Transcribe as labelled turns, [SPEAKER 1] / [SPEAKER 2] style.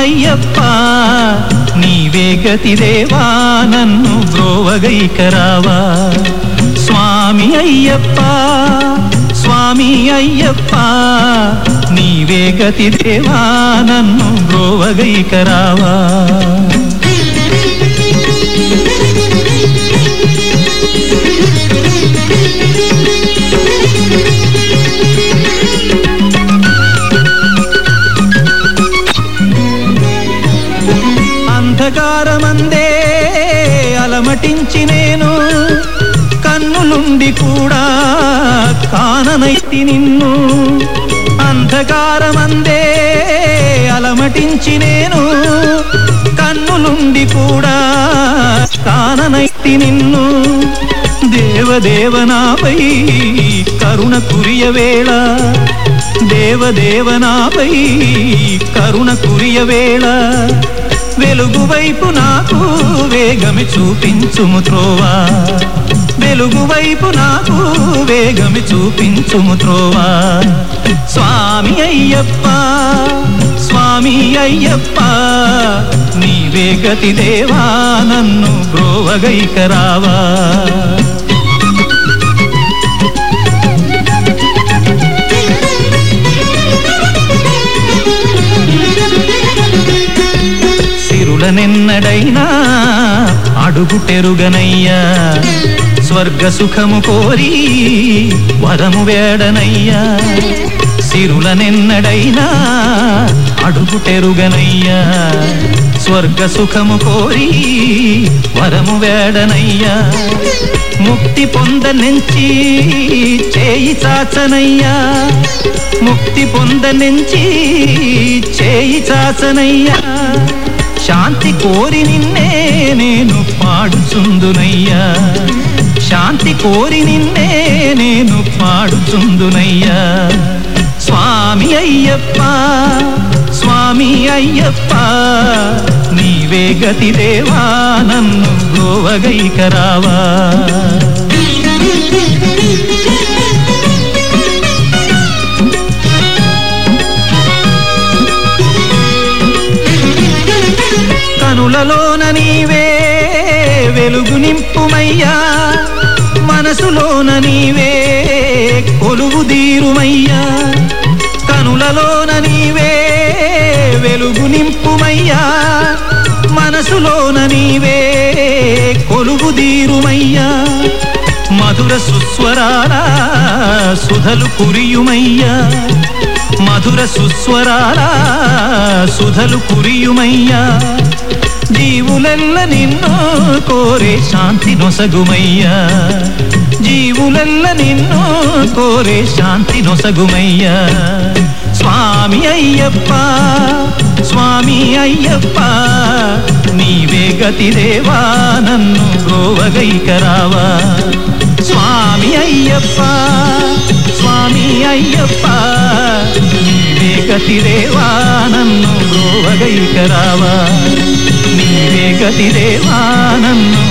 [SPEAKER 1] అయ్యప్ప నీవే గతిదేవా నన్ను బ్రోవగైకరావా స్వామి అయ్యప్ప స్వామి అయ్యప్ప నీవే గతిదేవా నన్ను బ్రోవగైకరావా అంధకారమందే అలమటించి నేను కన్నులుండి కూడా కాననైతి నిన్ను. అంధకారమందే అలమటించి నేను కన్నులుండి కూడా కాననైతి నిన్ను. దేవదేవనాపై కరుణ కురియ వేళ దేవదేవనాపై కరుణ కురియ వేళ. వెలుగు వైపు నాకు వేగమి చూపించుము త్రోవా. వెలుగు వైపు నాకు వేగమి చూపించుము త్రోవా. స్వామి అయ్యప్ప స్వామి అయ్యప్ప నీవే గతి దేవా నన్ను బ్రోవగైకరావా తెరుగనయ్యా స్వర్గ సుఖము కోరి వరము వేడనయ్యా. సిరులనెన్నడైనా అడుగుటెరుగనయ్యా స్వర్గ సుఖము కోరి వరము వేడనయ్యా. ముక్తి పొందనించి చేయి చాచనయ్యా. ముక్తి పొందనించి చేయి చాచనయ్యా. శాంతి కోరి నిన్నే నేను పాడుచుందునయ్యా. శాంతి కోరి నిన్నే నేను పాడుచుందునయ్యా. స్వామి అయ్యప్ప స్వామి అయ్యప్ప నీవే గతి దేవా నన్ను గోవగైకరావా వెలుగు నింపుమయ్యా మనసులోన నీవే కొలువు దీరుమయ్యా కనులలోన నీవే వెలుగు నింపుమయ్యా మనసులోన నీవే కొలువు దీరుమయ్యా మధుర సుస్వరాల సుధలు కురియుమయ్యా. మధుర సుస్వరాల సుధలు కురియుమయ్యా. జీవులెల్ల నిన్ను కోరే శాంతి నొసగుమయ్యా. జీవులెల్ల నిన్ను కోరే శాంతి నొసగుమయ్యా. స్వామి అయ్యప్ప స్వామి అయ్యప్ప నీవే గతిదేవా నన్ను గోవగైకరావా స్వామి అయ్యప్ప స్వామి అయ్యప్ప నీవే గతిదేవా నన్ను గోవగైకరావా నీవే గతి దేవా నన్ను